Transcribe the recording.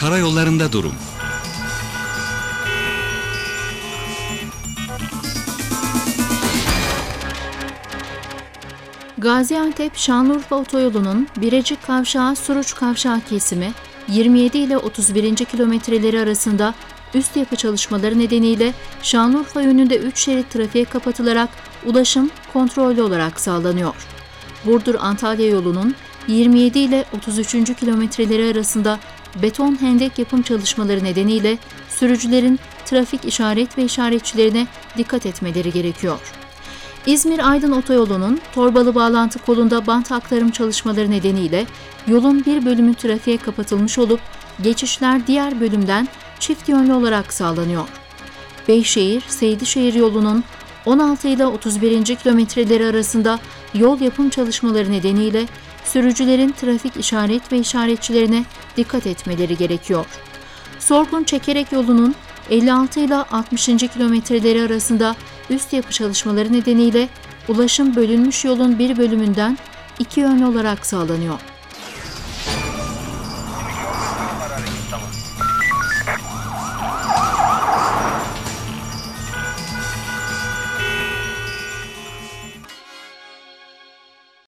Karayollarında durum. Gaziantep Şanlıurfa Otoyolu'nun Birecik Kavşağı Suruç Kavşağı kesimi 27 ile 31. kilometreleri arasında üst yapı çalışmaları nedeniyle Şanlıurfa yönünde 3 şerit trafiğe kapatılarak ulaşım kontrollü olarak sağlanıyor. Burdur-Antalya yolunun 27 ile 33. kilometreleri arasında beton hendek yapım çalışmaları nedeniyle sürücülerin trafik işaret ve işaretçilerine dikkat etmeleri gerekiyor. İzmir-Aydın otoyolunun Torbalı bağlantı kolunda bant aktarım çalışmaları nedeniyle yolun bir bölümü trafiğe kapatılmış olup geçişler diğer bölümden çift yönlü olarak sağlanıyor. Beyşehir-Seydişehir yolunun 16 ile 31. kilometreleri arasında yol yapım çalışmaları nedeniyle sürücülerin trafik işaret ve işaretçilerine dikkat etmeleri gerekiyor. Sorgun Çekerek yolunun 56 ile 60. kilometreleri arasında üst yapı çalışmaları nedeniyle ulaşım bölünmüş yolun bir bölümünden iki yönlü olarak sağlanıyor.